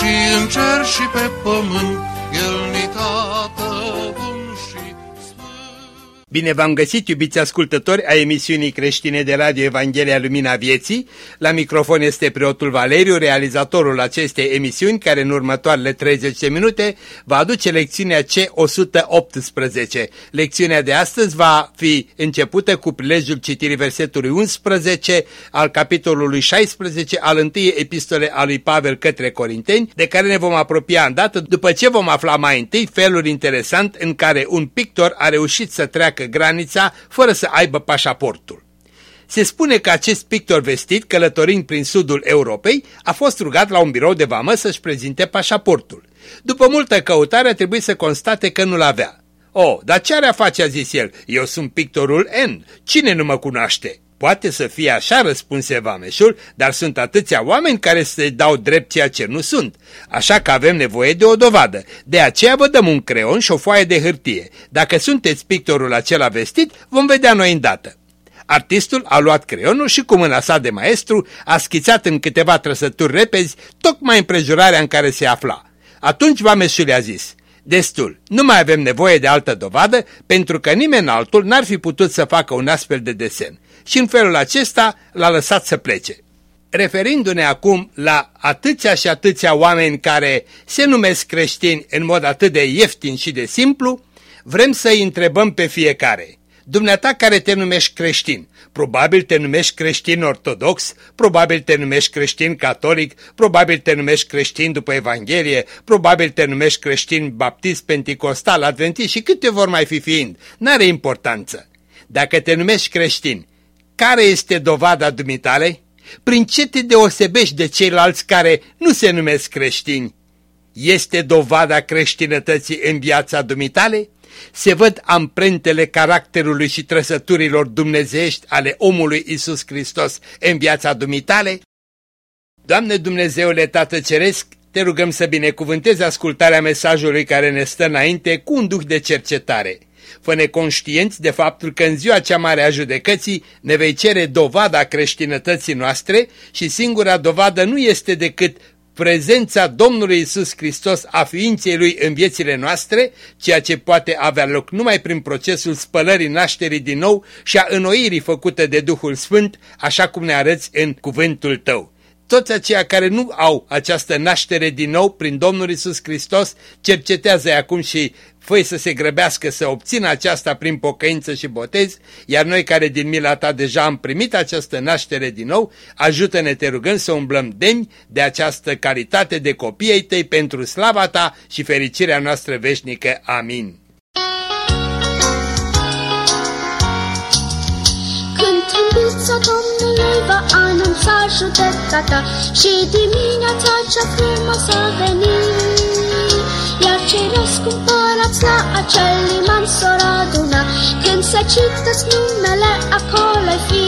și în cer și pe pământ, El ni tată Bine v-am găsit, iubiți ascultători a emisiunii creștine de Radio Evanghelia Lumina Vieții. La microfon este preotul Valeriu, realizatorul acestei emisiuni, care în următoarele 30 de minute va aduce lecțiunea C118. Lecțiunea de astăzi va fi începută cu prilejul citirii versetului 11 al capitolului 16 al întâiei epistole a lui Pavel către Corinteni, de care ne vom apropia îndată după ce vom afla mai întâi felul interesant în care un pictor a reușit să treacă treacă granița fără să aibă pașaportul. Se spune că acest pictor vestit, călătorind prin sudul Europei, a fost rugat la un birou de vamă să-și prezinte pașaportul. După multă căutare a trebuit să constate că nu-l avea. O, oh, dar ce are a face, a zis el, eu sunt pictorul N, cine nu mă cunoaște? Poate să fie așa, răspunse vameșul, dar sunt atâția oameni care se dau drept ceea ce nu sunt. Așa că avem nevoie de o dovadă. De aceea vă dăm un creon și o foaie de hârtie. Dacă sunteți pictorul acela vestit, vom vedea noi îndată. Artistul a luat creionul și cu mâna sa de maestru a schițat în câteva trăsături repezi tocmai împrejurarea în care se afla. Atunci vameșul a zis, Destul, nu mai avem nevoie de altă dovadă pentru că nimeni altul n-ar fi putut să facă un astfel de desen și în felul acesta l-a lăsat să plece. Referindu-ne acum la atâția și atâția oameni care se numesc creștini în mod atât de ieftin și de simplu, vrem să-i întrebăm pe fiecare. Dumneata care te numești creștin, probabil te numești creștin ortodox, probabil te numești creștin catolic, probabil te numești creștin după Evanghelie, probabil te numești creștin baptist, penticostal, adventist și câte vor mai fi fiind, n-are importanță. Dacă te numești creștin, care este dovada dumitale? Prin ce te deosebești de ceilalți care nu se numesc creștini? Este dovada creștinătății în viața dumitale? Se văd amprentele caracterului și trăsăturilor dumnezeiești ale omului Isus Hristos în viața dumitale? Doamne Dumnezeule Tată Ceresc, te rugăm să binecuvântezi ascultarea mesajului care ne stă înainte cu un duh de cercetare fă-ne conștienți de faptul că în ziua cea mare a judecății ne vei cere dovada creștinătății noastre și singura dovadă nu este decât prezența Domnului Isus Hristos a ființei Lui în viețile noastre, ceea ce poate avea loc numai prin procesul spălării nașterii din nou și a înnoirii făcute de Duhul Sfânt, așa cum ne arăți în cuvântul Tău. Toți aceia care nu au această naștere din nou prin Domnul Isus Hristos, cercetează acum și făi să se grăbească să obțină aceasta prin pocăință și botez, iar noi care din mila ta deja am primit această naștere din nou, ajută-ne, te rugăm, să umblăm demni de această calitate de copiii tăi pentru slava ta și fericirea noastră veșnică. Amin. Când Domnului va anunța judecata și dimineața cea frumoasă veni, iar Ciroscu orați la acel liman s-o aduna Când se citesc numele acolo fi.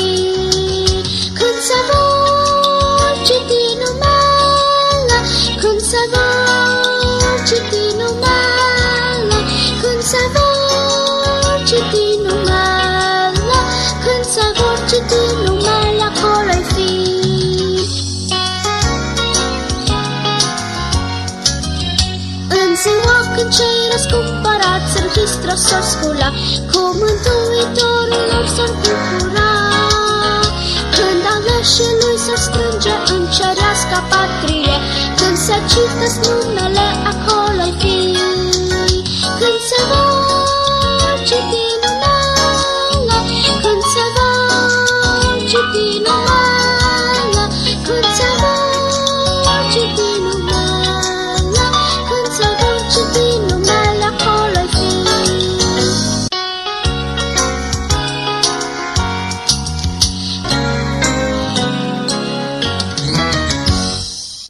Când se vor citi numele Când se vor în Hristos s-or scula, cu Mântuitorul lor s-or bucura. Când aleșii lui s-or strânge în cerească patrie, când se citesc numele acolo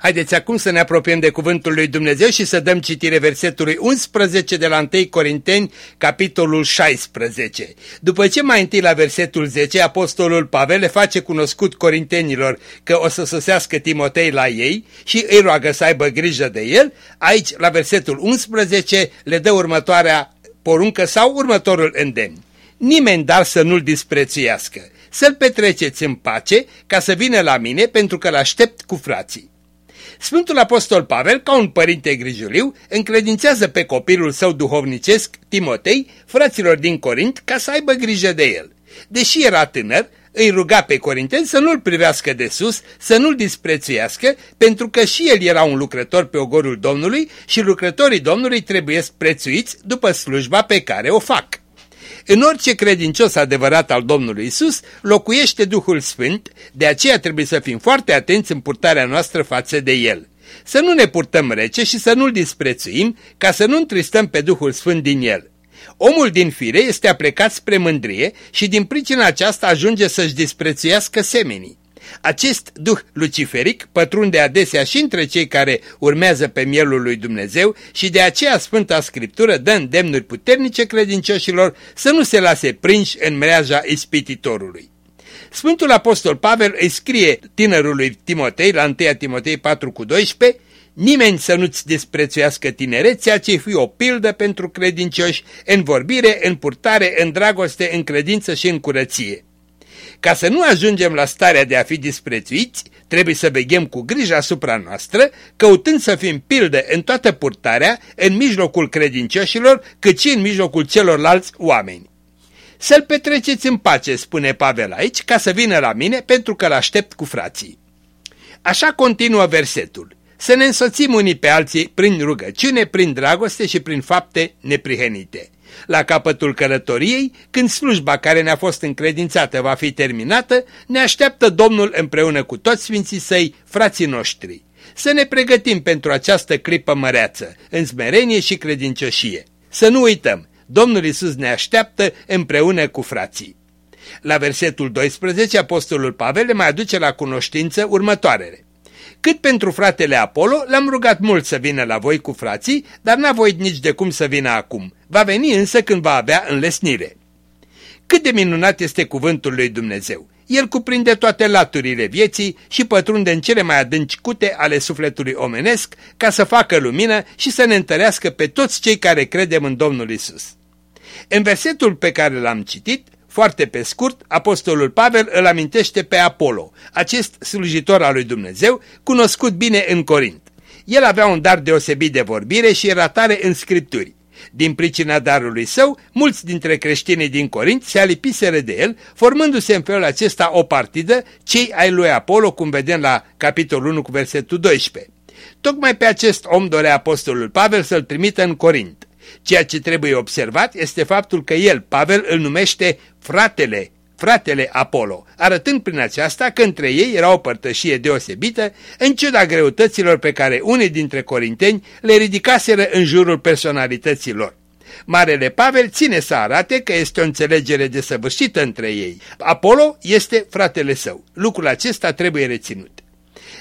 Haideți acum să ne apropiem de cuvântul lui Dumnezeu și să dăm citire versetului 11 de la 1 Corinteni, capitolul 16. După ce mai întâi la versetul 10, apostolul Pavel le face cunoscut corintenilor că o să sosească Timotei la ei și îi roagă să aibă grijă de el, aici la versetul 11 le dă următoarea poruncă sau următorul îndemn. Nimeni dar să nu-l disprețuiască, să-l petreceți în pace ca să vină la mine pentru că l-aștept cu frații. Sfântul Apostol Pavel, ca un părinte grijuliu, încredințează pe copilul său duhovnicesc, Timotei, fraților din Corint, ca să aibă grijă de el. Deși era tânăr, îi ruga pe corinteni să nu-l privească de sus, să nu-l disprețuiască, pentru că și el era un lucrător pe ogorul Domnului și lucrătorii Domnului trebuie prețuiți după slujba pe care o fac. În orice credincios adevărat al Domnului Isus locuiește Duhul Sfânt, de aceea trebuie să fim foarte atenți în purtarea noastră față de El. Să nu ne purtăm rece și să nu-L disprețuim, ca să nu întristăm pe Duhul Sfânt din El. Omul din fire este aplecat spre mândrie și din pricina aceasta ajunge să-și disprețuiască semenii. Acest duh luciferic pătrunde adesea și între cei care urmează pe mielul lui Dumnezeu și de aceea Sfânta Scriptură dă îndemnuri puternice credincioșilor să nu se lase prinși în mreaja ispititorului. Sfântul Apostol Pavel îi scrie tinerului Timotei la 1 Timotei 4 cu 12 Nimeni să nu-ți desprețuiască tinerețea, ci fi o pildă pentru credincioși în vorbire, în purtare, în dragoste, în credință și în curăție. Ca să nu ajungem la starea de a fi disprețuiți, trebuie să veghem cu grijă asupra noastră, căutând să fim pilde în toată purtarea, în mijlocul credincioșilor, cât și în mijlocul celorlalți oameni. Să-l petreceți în pace, spune Pavel aici, ca să vină la mine, pentru că l-aștept cu frații. Așa continuă versetul. Să ne însoțim unii pe alții prin rugăciune, prin dragoste și prin fapte neprihenite. La capătul călătoriei, când slujba care ne-a fost încredințată va fi terminată, ne așteaptă Domnul împreună cu toți sfinții săi, frații noștri. Să ne pregătim pentru această clipă măreață, în smerenie și credincioșie. Să nu uităm, Domnul Isus ne așteaptă împreună cu frații. La versetul 12, Apostolul Pavel le mai aduce la cunoștință următoarele. Cât pentru fratele Apollo, l-am rugat mult să vină la voi cu frații, dar n-a voit nici de cum să vină acum. Va veni însă când va avea înlesnire. Cât de minunat este cuvântul lui Dumnezeu! El cuprinde toate laturile vieții și pătrunde în cele mai adânci cute ale sufletului omenesc ca să facă lumină și să ne întărească pe toți cei care credem în Domnul Isus. În versetul pe care l-am citit, foarte pe scurt, apostolul Pavel îl amintește pe Apollo, acest slujitor al lui Dumnezeu, cunoscut bine în Corint. El avea un dar deosebit de vorbire și era tare în scripturi. Din pricina darului său, mulți dintre creștinii din Corint se alipiseră de el, formându-se în felul acesta o partidă, cei ai lui Apollo, cum vedem la capitolul 1 cu versetul 12. Tocmai pe acest om dorea apostolul Pavel să-l trimită în Corint. Ceea ce trebuie observat este faptul că el, Pavel, îl numește fratele, fratele Apollo, arătând prin aceasta că între ei era o părtășie deosebită, în ciuda greutăților pe care unii dintre corinteni le ridicaseră în jurul personalităților. Marele Pavel ține să arate că este o înțelegere desăvârșită între ei. Apollo este fratele său. Lucrul acesta trebuie reținut.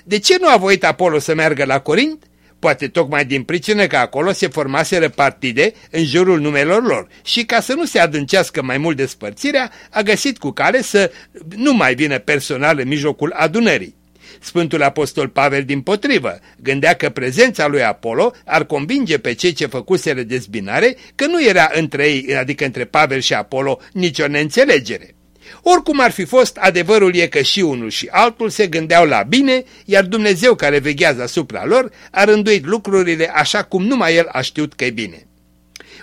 De ce nu a voit Apollo să meargă la Corint? Poate tocmai din pricină că acolo se formaseră partide în jurul numelor lor și ca să nu se adâncească mai mult despărțirea, a găsit cu cale să nu mai vină personal în mijlocul adunării. Sfântul Apostol Pavel din potrivă gândea că prezența lui Apollo ar convinge pe cei ce făcuseră dezbinare că nu era între ei, adică între Pavel și Apollo, nicio neînțelegere. Oricum ar fi fost, adevărul e că și unul și altul se gândeau la bine, iar Dumnezeu care veghează asupra lor a rânduit lucrurile așa cum numai El a știut că e bine.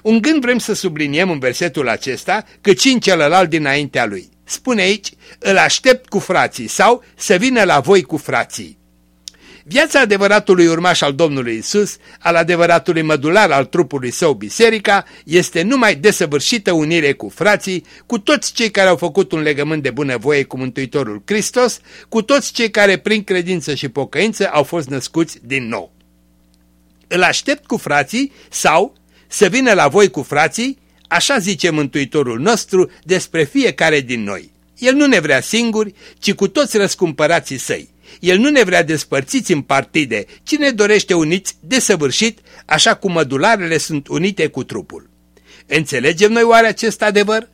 Un gând vrem să subliniem în versetul acesta, cât și în celălalt dinaintea lui. Spune aici, îl aștept cu frații sau să vină la voi cu frații. Viața adevăratului urmaș al Domnului Isus, al adevăratului mădular al trupului său biserica, este numai desăvârșită unire cu frații, cu toți cei care au făcut un legământ de bunăvoie cu Mântuitorul Hristos, cu toți cei care prin credință și pocăință au fost născuți din nou. Îl aștept cu frații sau să vină la voi cu frații, așa zice Mântuitorul nostru despre fiecare din noi. El nu ne vrea singuri, ci cu toți răscumpărații săi El nu ne vrea despărțiți în partide, ci ne dorește uniți desăvârșit, așa cum mădularele sunt unite cu trupul. Înțelegem noi oare acest adevăr?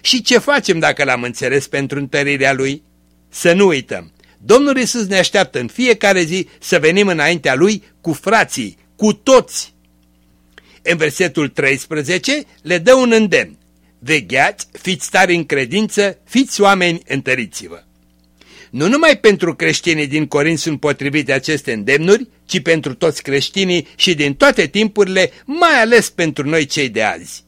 Și ce facem dacă l-am înțeles pentru întărirea lui? Să nu uităm, Domnul Isus ne așteaptă în fiecare zi să venim înaintea Lui cu frații, cu toți. În versetul 13 le dă un îndemn. Vegheați, fiți tari în credință, fiți oameni, întăriți-vă. Nu numai pentru creștinii din Corint sunt potrivite aceste îndemnuri, ci pentru toți creștinii și din toate timpurile, mai ales pentru noi cei de azi.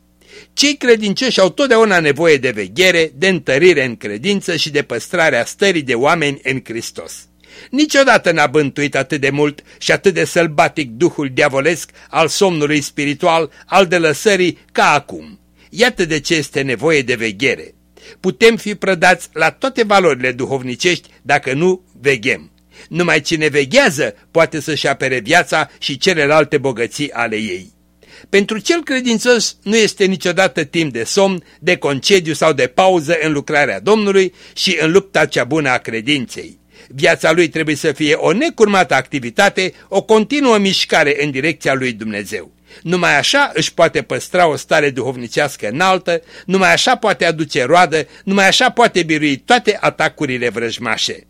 Cei credincioși au totdeauna nevoie de veghere, de întărire în credință și de păstrarea stării de oameni în Hristos. Niciodată n-a bântuit atât de mult și atât de sălbatic duhul diavolesc al somnului spiritual, al de lăsării, ca acum. Iată de ce este nevoie de veghere. Putem fi prădați la toate valorile duhovnicești dacă nu veghem. Numai cine veghează poate să-și apere viața și celelalte bogății ale ei. Pentru cel credincios nu este niciodată timp de somn, de concediu sau de pauză în lucrarea Domnului și în lupta cea bună a credinței. Viața lui trebuie să fie o necurmată activitate, o continuă mișcare în direcția lui Dumnezeu. Numai așa își poate păstra o stare duhovnicească înaltă, numai așa poate aduce roadă, numai așa poate birui toate atacurile vrăjmașe.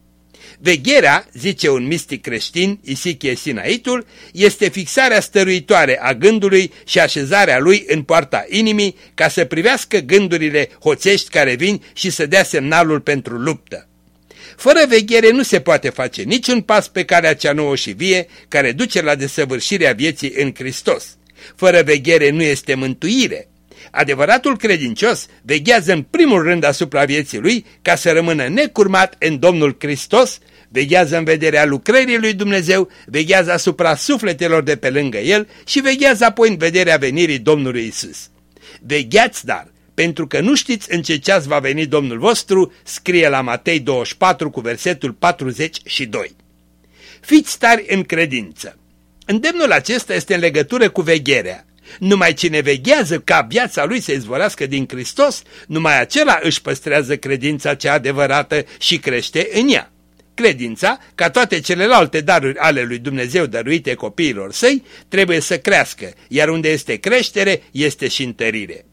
Vegherea, zice un mistic creștin, Isichie Sinaitul, este fixarea stăruitoare a gândului și așezarea lui în poarta inimii ca să privească gândurile hoțești care vin și să dea semnalul pentru luptă. Fără veghere nu se poate face niciun pas pe calea cea nouă și vie care duce la desăvârșirea vieții în Hristos. Fără veghere nu este mântuire. Adevăratul credincios veghează în primul rând asupra vieții lui ca să rămână necurmat în Domnul Hristos, veghează în vederea lucrării lui Dumnezeu, veghează asupra sufletelor de pe lângă el și veghează apoi în vederea venirii Domnului Isus. Vegheați dar, pentru că nu știți în ce ceas va veni Domnul vostru, scrie la Matei 24 cu versetul 42. Fiți tari în credință. Îndemnul acesta este în legătură cu vegherea. Numai cine veghează ca viața lui să izvorească din Hristos, numai acela își păstrează credința cea adevărată și crește în ea. Credința, ca toate celelalte daruri ale lui Dumnezeu dăruite copiilor săi, trebuie să crească, iar unde este creștere, este și întărire.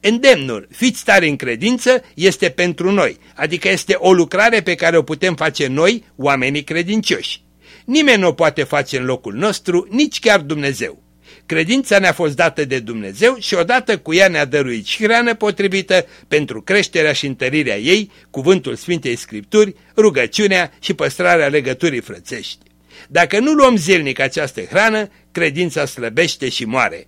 Îndemnul, fiți tari în credință, este pentru noi, adică este o lucrare pe care o putem face noi, oamenii credincioși. Nimeni nu o poate face în locul nostru, nici chiar Dumnezeu. Credința ne-a fost dată de Dumnezeu și odată cu ea ne-a dăruit și hrană potrivită pentru creșterea și întărirea ei, cuvântul Sfintei Scripturi, rugăciunea și păstrarea legăturii frățești. Dacă nu luăm zilnic această hrană, credința slăbește și moare.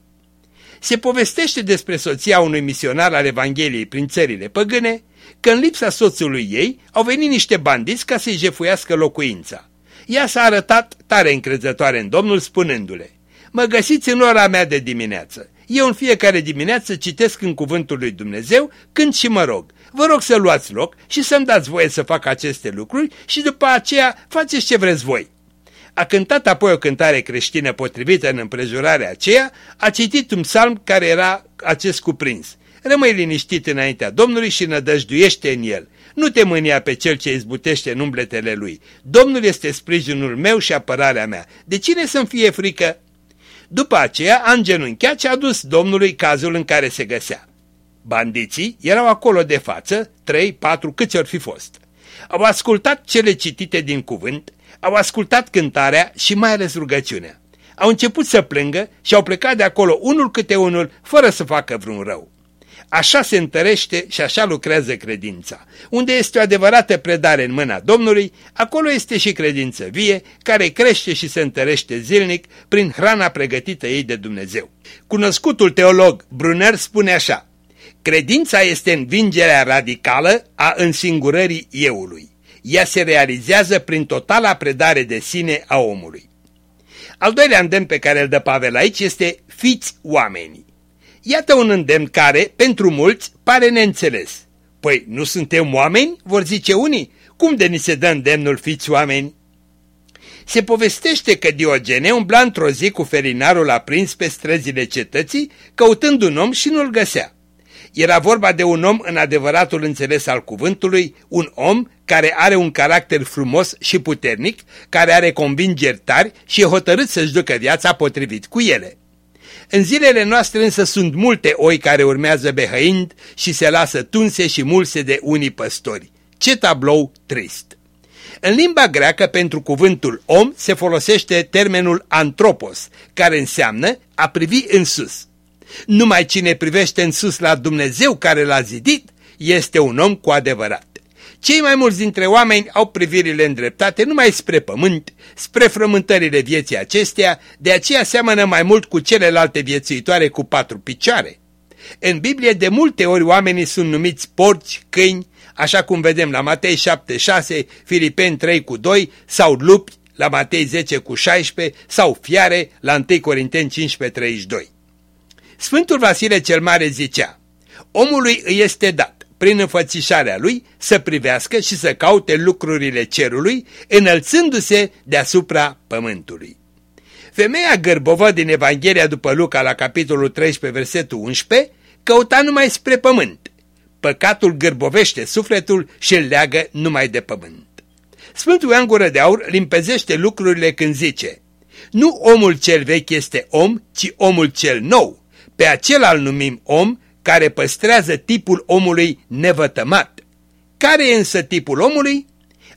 Se povestește despre soția unui misionar al Evangheliei prin țările păgâne, că în lipsa soțului ei au venit niște bandiți ca să-i jefuiască locuința. Ea s-a arătat tare încrezătoare în Domnul spunându-le, mă găsiți în ora mea de dimineață. Eu în fiecare dimineață citesc în cuvântul lui Dumnezeu când și mă rog. Vă rog să luați loc și să-mi dați voie să fac aceste lucruri și după aceea faceți ce vreți voi. A cântat apoi o cântare creștină potrivită în împrejurarea aceea, a citit un psalm care era acest cuprins. Rămâi liniștit înaintea Domnului și nădăjduiește în el. Nu te mânia pe cel ce izbutește în umbletele lui. Domnul este sprijinul meu și apărarea mea. De cine să-mi fie frică? După aceea a îngenunchiat și a dus Domnului cazul în care se găsea. Bandiții erau acolo de față, trei, patru, câți ori fi fost. Au ascultat cele citite din cuvânt, au ascultat cântarea și mai ales rugăciunea. Au început să plângă și au plecat de acolo unul câte unul, fără să facă vreun rău. Așa se întărește și așa lucrează credința. Unde este o adevărată predare în mâna Domnului, acolo este și credință vie, care crește și se întărește zilnic prin hrana pregătită ei de Dumnezeu. Cunoscutul teolog Brunner spune așa, Credința este învingerea radicală a însingurării euului. Ea se realizează prin totala predare de sine a omului. Al doilea îndemn pe care îl dă Pavel aici este fiți oamenii. Iată un îndemn care, pentru mulți, pare neînțeles. Păi, nu suntem oameni? Vor zice unii. Cum de ni se dă îndemnul fiți oameni? Se povestește că Diogene umbla într-o zi cu felinarul aprins pe străzile cetății, căutând un om și nu-l găsea. Era vorba de un om în adevăratul înțeles al cuvântului, un om care are un caracter frumos și puternic, care are convingeri tari și e hotărât să-și ducă viața potrivit cu ele. În zilele noastre însă sunt multe oi care urmează behăind și se lasă tunse și mulse de unii păstori. Ce tablou trist! În limba greacă pentru cuvântul om se folosește termenul antropos, care înseamnă a privi în sus. Numai cine privește în sus la Dumnezeu care l-a zidit este un om cu adevărat. Cei mai mulți dintre oameni au privirile îndreptate numai spre pământ, spre frământările vieții acesteia, de aceea seamănă mai mult cu celelalte viețuitoare cu patru picioare. În Biblie de multe ori oamenii sunt numiți porci, câini, așa cum vedem la Matei 7, 6, Filipeni 3 cu 2 sau lupi la Matei 10 cu 16 sau fiare la 1 Corinteni 15, 32. Sfântul Vasile cel Mare zicea, omului îi este dat, prin înfățișarea lui, să privească și să caute lucrurile cerului, înălțându-se deasupra pământului. Femeia gârbovă din Evanghelia după Luca la capitolul 13, versetul 11, căuta numai spre pământ. Păcatul gârbovește sufletul și îl leagă numai de pământ. Sfântul Ioan Gură de Aur limpezește lucrurile când zice, Nu omul cel vechi este om, ci omul cel nou, pe acela îl numim om care păstrează tipul omului nevătămat. Care e însă tipul omului?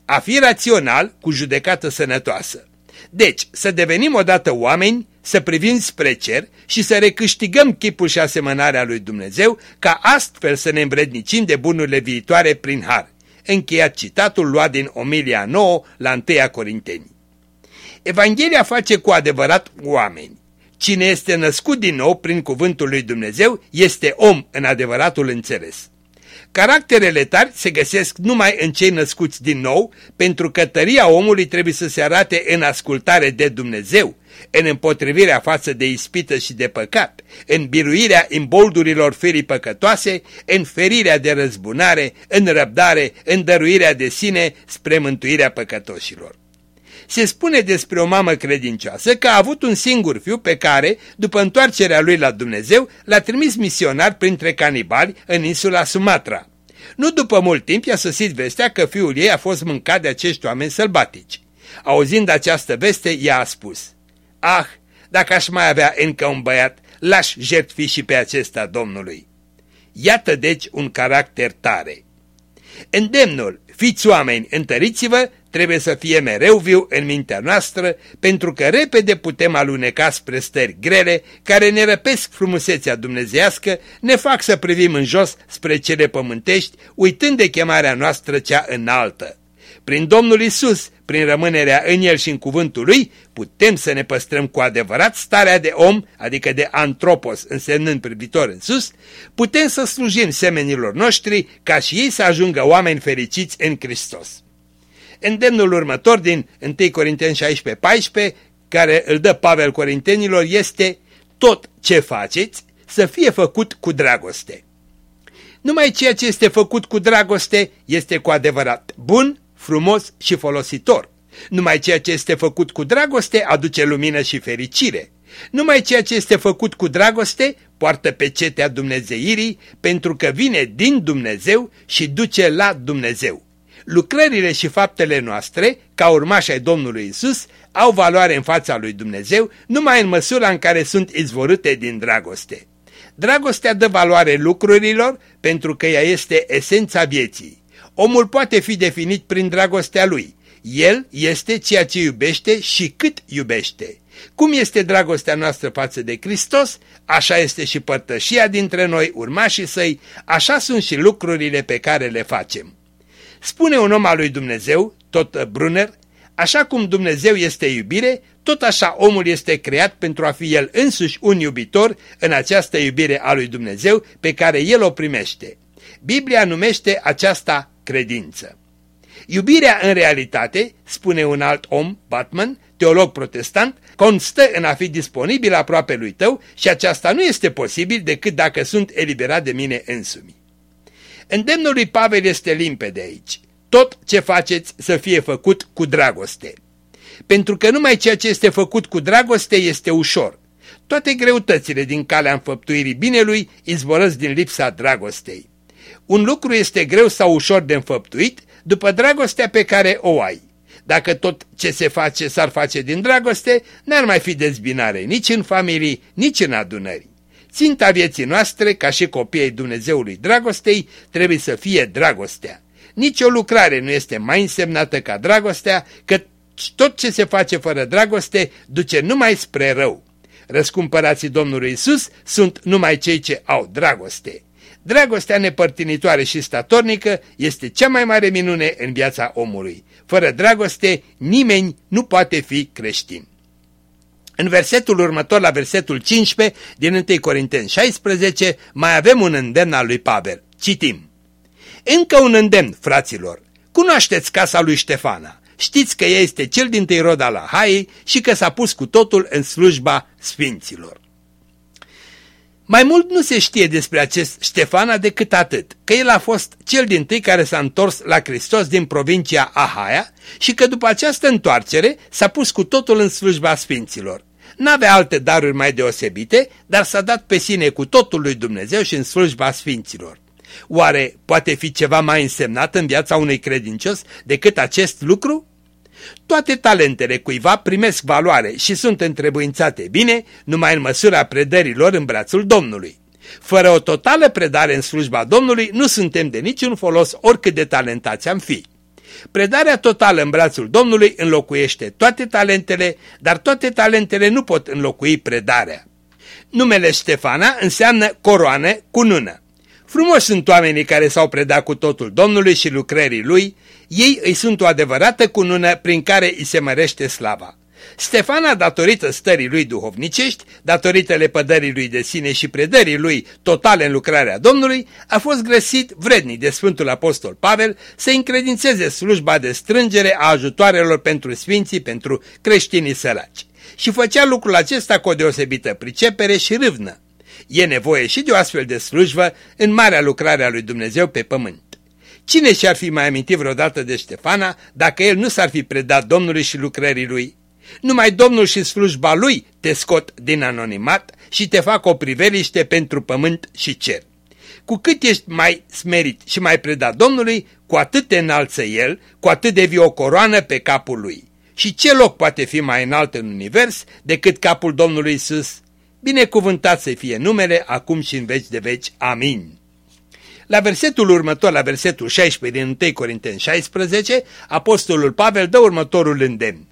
A fi rațional cu judecată sănătoasă. Deci, să devenim odată oameni, să privim spre cer și să recâștigăm chipul și asemănarea lui Dumnezeu, ca astfel să ne îmbrednicim de bunurile viitoare prin har. Încheiat citatul luat din Omilia 9 la 1 Corinteni. Evanghelia face cu adevărat oameni. Cine este născut din nou prin cuvântul lui Dumnezeu este om în adevăratul înțeles. Caracterele tari se găsesc numai în cei născuți din nou, pentru că tăria omului trebuie să se arate în ascultare de Dumnezeu, în împotrivirea față de ispită și de păcat, în biruirea imboldurilor ferii păcătoase, în ferirea de răzbunare, în răbdare, în dăruirea de sine spre mântuirea păcătoșilor se spune despre o mamă credincioasă că a avut un singur fiu pe care, după întoarcerea lui la Dumnezeu, l-a trimis misionar printre canibali în insula Sumatra. Nu după mult timp i-a sosit vestea că fiul ei a fost mâncat de acești oameni sălbatici. Auzind această veste, ea a spus, Ah, dacă aș mai avea încă un băiat, l-aș jertfi și pe acesta Domnului. Iată deci un caracter tare. Îndemnul, fiți oameni, întăriți-vă, trebuie să fie mereu viu în mintea noastră, pentru că repede putem aluneca spre stări grele, care ne răpesc frumusețea dumnezească, ne fac să privim în jos spre cele pământești, uitând de chemarea noastră cea înaltă. Prin Domnul Isus, prin rămânerea în El și în cuvântul Lui, putem să ne păstrăm cu adevărat starea de om, adică de antropos, însemnând privitor în sus, putem să slujim semenilor noștri ca și ei să ajungă oameni fericiți în Hristos. Îndemnul următor din 1 Corinteni 16-14, care îl dă Pavel Corintenilor, este tot ce faceți să fie făcut cu dragoste. Numai ceea ce este făcut cu dragoste este cu adevărat bun, frumos și folositor. Numai ceea ce este făcut cu dragoste aduce lumină și fericire. Numai ceea ce este făcut cu dragoste poartă pecetea dumnezeirii pentru că vine din Dumnezeu și duce la Dumnezeu. Lucrările și faptele noastre, ca urmași ai Domnului Isus, au valoare în fața lui Dumnezeu numai în măsura în care sunt izvorâte din dragoste. Dragostea dă valoare lucrurilor pentru că ea este esența vieții. Omul poate fi definit prin dragostea lui. El este ceea ce iubește și cât iubește. Cum este dragostea noastră față de Hristos, așa este și părtășia dintre noi, urmașii săi, așa sunt și lucrurile pe care le facem. Spune un om al lui Dumnezeu, tot Brunner, așa cum Dumnezeu este iubire, tot așa omul este creat pentru a fi el însuși un iubitor în această iubire a lui Dumnezeu pe care el o primește. Biblia numește aceasta credință. Iubirea în realitate, spune un alt om, Batman, teolog protestant, constă în a fi disponibil aproape lui tău și aceasta nu este posibil decât dacă sunt eliberat de mine însumi. Îndemnul lui Pavel este limpede aici. Tot ce faceți să fie făcut cu dragoste. Pentru că numai ceea ce este făcut cu dragoste este ușor. Toate greutățile din calea înfăptuirii binelui izvorăsc din lipsa dragostei. Un lucru este greu sau ușor de înfăptuit după dragostea pe care o ai. Dacă tot ce se face s-ar face din dragoste, n-ar mai fi dezbinare nici în familii, nici în adunări. Ținta vieții noastre, ca și copiii Dumnezeului dragostei, trebuie să fie dragostea. Nici o lucrare nu este mai însemnată ca dragostea, că tot ce se face fără dragoste duce numai spre rău. Răscumpărații Domnului Isus sunt numai cei ce au dragoste. Dragostea nepărtinitoare și statornică este cea mai mare minune în viața omului. Fără dragoste, nimeni nu poate fi creștin. În versetul următor, la versetul 15 din 1 Corinteni 16, mai avem un îndemn al lui Pavel. Citim. Încă un îndemn, fraților. Cunoașteți casa lui Ștefana. Știți că ea este cel din tâi rod al Ahaiei și că s-a pus cu totul în slujba sfinților. Mai mult nu se știe despre acest Ștefana decât atât, că el a fost cel din tâi care s-a întors la Hristos din provincia Ahaia și că după această întoarcere s-a pus cu totul în slujba sfinților. N-avea alte daruri mai deosebite, dar s-a dat pe sine cu totul lui Dumnezeu și în slujba sfinților. Oare poate fi ceva mai însemnat în viața unui credincios decât acest lucru? Toate talentele cuiva primesc valoare și sunt întrebuințate bine numai în măsura predărilor în brațul Domnului. Fără o totală predare în slujba Domnului nu suntem de niciun folos oricât de talentați am fi. Predarea totală în brațul Domnului înlocuiește toate talentele, dar toate talentele nu pot înlocui predarea. Numele Ștefana înseamnă coroană cu nună. Frumos sunt oamenii care s-au predat cu totul Domnului și lucrării Lui, ei îi sunt o adevărată cunună prin care îi se mărește slava. Stefana, datorită stării lui duhovnicești, datorită lepădării lui de sine și predării lui totale în lucrarea Domnului, a fost găsit vrednic de Sfântul Apostol Pavel să încredințeze slujba de strângere a ajutoarelor pentru sfinții, pentru creștinii săraci. Și făcea lucrul acesta cu o deosebită pricepere și râvnă. E nevoie și de o astfel de slujbă în marea lucrare a lui Dumnezeu pe pământ. Cine și-ar fi mai amintit vreodată de Ștefana dacă el nu s-ar fi predat Domnului și lucrării lui? Numai Domnul și slujba lui te scot din anonimat și te fac o priveliște pentru pământ și cer. Cu cât ești mai smerit și mai predat Domnului, cu atât te înalță El, cu atât devii o coroană pe capul lui. Și ce loc poate fi mai înalt în univers decât capul Domnului Isus? Binecuvântat să fie numele, acum și în veci de veci. Amin. La versetul următor, la versetul 16 din 1 Corinteni 16, apostolul Pavel dă următorul îndemn.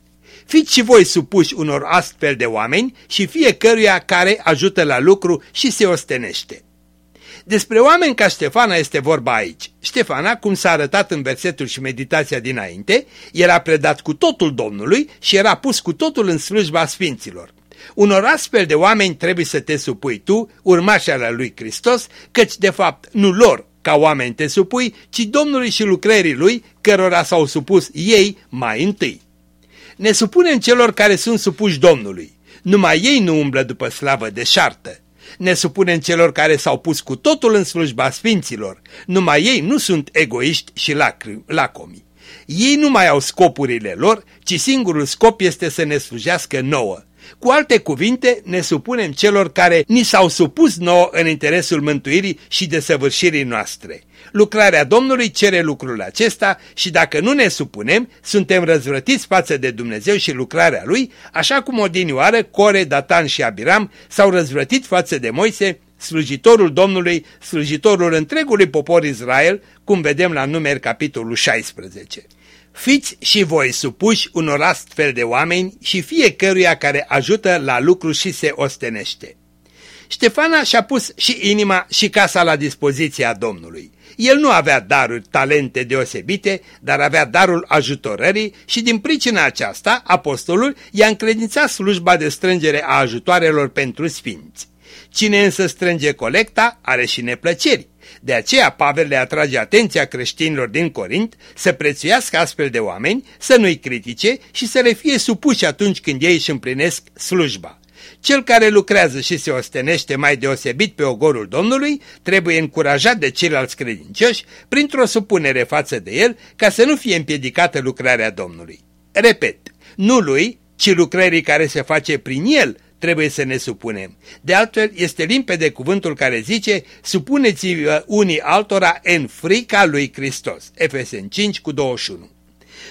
Fiți și voi supuși unor astfel de oameni și fiecăruia care ajută la lucru și se ostenește. Despre oameni ca Ștefana este vorba aici. Ștefana, cum s-a arătat în versetul și meditația dinainte, era predat cu totul Domnului și era pus cu totul în slujba sfinților. Unor astfel de oameni trebuie să te supui tu, urmașa lui Hristos, căci de fapt nu lor ca oameni te supui, ci Domnului și lucrării lui, cărora s-au supus ei mai întâi. Ne supunem celor care sunt supuși Domnului. Numai ei nu umblă după slavă de șartă. Ne supunem celor care s-au pus cu totul în slujba sfinților. Numai ei nu sunt egoiști și lacomi. Ei nu mai au scopurile lor, ci singurul scop este să ne slujească nouă. Cu alte cuvinte, ne supunem celor care ni s-au supus nouă în interesul mântuirii și desăvârșirii noastre. Lucrarea Domnului cere lucrul acesta și dacă nu ne supunem, suntem răzvrătiți față de Dumnezeu și lucrarea Lui, așa cum odinioară Core, Datan și Abiram s-au răzvrătit față de Moise, slujitorul Domnului, slujitorul întregului popor Israel, cum vedem la numeri capitolul 16. Fiți și voi supuși unor astfel de oameni și fiecăruia care ajută la lucru și se ostenește. Ștefana și-a pus și inima și casa la dispoziția Domnului. El nu avea daruri, talente deosebite, dar avea darul ajutorării și din pricina aceasta apostolul i-a încredințat slujba de strângere a ajutoarelor pentru sfinți. Cine însă strânge colecta are și neplăceri. De aceea Pavel le atrage atenția creștinilor din Corint să prețuiască astfel de oameni, să nu-i critique și să le fie supuși atunci când ei își împlinesc slujba. Cel care lucrează și se ostenește mai deosebit pe ogorul Domnului trebuie încurajat de ceilalți credincioși printr-o supunere față de el ca să nu fie împiedicată lucrarea Domnului. Repet, nu lui, ci lucrării care se face prin el trebuie să ne supunem. De altfel, este limpede cuvântul care zice, supuneți-vă unii altora în frica lui Hristos. Efesen 5 cu 21.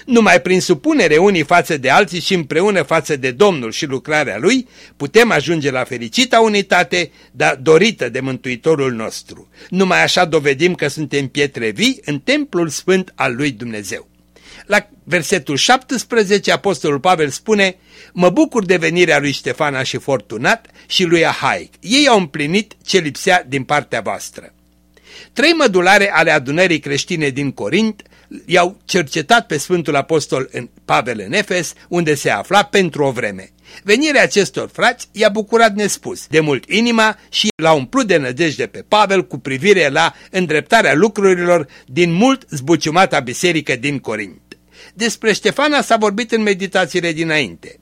Numai prin supunere unii față de alții și împreună față de Domnul și lucrarea Lui, putem ajunge la fericita unitate, dar dorită de Mântuitorul nostru. Numai așa dovedim că suntem pietre vii în templul sfânt al lui Dumnezeu. La versetul 17, Apostolul Pavel spune, Mă bucur de venirea lui Ștefana și Fortunat și lui Ahaic. Ei au împlinit ce lipsea din partea voastră. Trei mădulare ale adunării creștine din Corint i-au cercetat pe Sfântul Apostol în Pavel în Efes, unde se afla pentru o vreme. Venirea acestor frați i-a bucurat nespus, de mult inima și l-a umplut de nădejde pe Pavel cu privire la îndreptarea lucrurilor din mult zbuciumata biserică din Corint. Despre Ștefana s-a vorbit în meditațiile dinainte.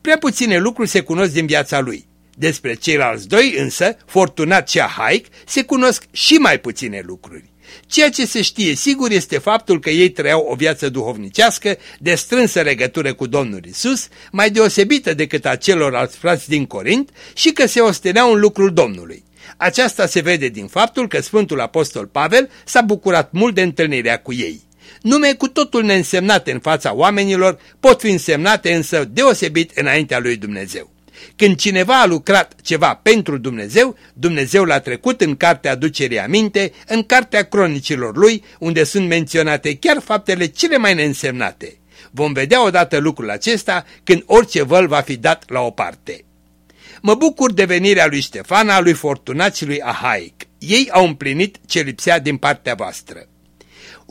Prea puține lucruri se cunosc din viața lui. Despre ceilalți doi însă, Fortunat și Ahaic, se cunosc și mai puține lucruri. Ceea ce se știe sigur este faptul că ei trăiau o viață duhovnicească de strânsă legătură cu Domnul Isus, mai deosebită decât a celorlalți frați din Corint și că se osteneau în lucrul Domnului. Aceasta se vede din faptul că Sfântul Apostol Pavel s-a bucurat mult de întâlnirea cu ei. Nume cu totul neînsemnate în fața oamenilor pot fi însemnate însă deosebit înaintea lui Dumnezeu. Când cineva a lucrat ceva pentru Dumnezeu, Dumnezeu l-a trecut în cartea aducerii aminte, în cartea cronicilor lui, unde sunt menționate chiar faptele cele mai neînsemnate. Vom vedea odată lucrul acesta când orice văl va fi dat la o parte. Mă bucur de venirea lui Ștefana, lui Fortunat și lui Ahaic. Ei au împlinit ce lipsea din partea voastră.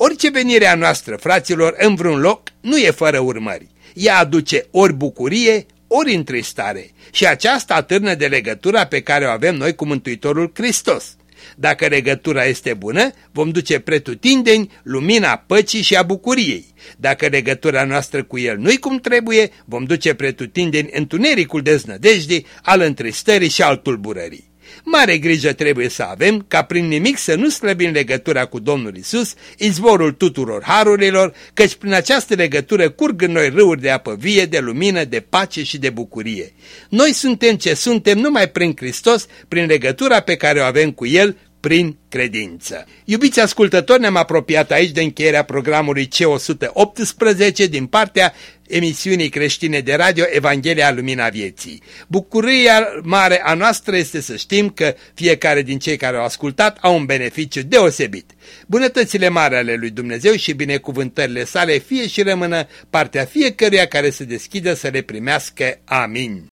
Orice venire a noastră, fraților, în vreun loc, nu e fără urmări. Ea aduce ori bucurie, ori întristare și aceasta atârnă de legătura pe care o avem noi cu Mântuitorul Hristos. Dacă legătura este bună, vom duce pretutindeni lumina păcii și a bucuriei. Dacă legătura noastră cu El nu-i cum trebuie, vom duce pretutindeni întunericul deznădejdii, al întristării și al tulburării. Mare grijă trebuie să avem ca prin nimic să nu slăbim legătura cu Domnul Isus, izvorul tuturor harurilor, căci prin această legătură curg în noi râuri de apă vie, de lumină, de pace și de bucurie. Noi suntem ce suntem numai prin Hristos, prin legătura pe care o avem cu El, prin credință. Iubiți ascultători, ne-am apropiat aici de încheierea programului C118 din partea emisiunii creștine de radio Evanghelia Lumina Vieții. Bucuria mare a noastră este să știm că fiecare din cei care au ascultat au un beneficiu deosebit. Bunătățile mari ale lui Dumnezeu și binecuvântările sale fie și rămână partea fiecăruia care se deschidă să le primească. Amin.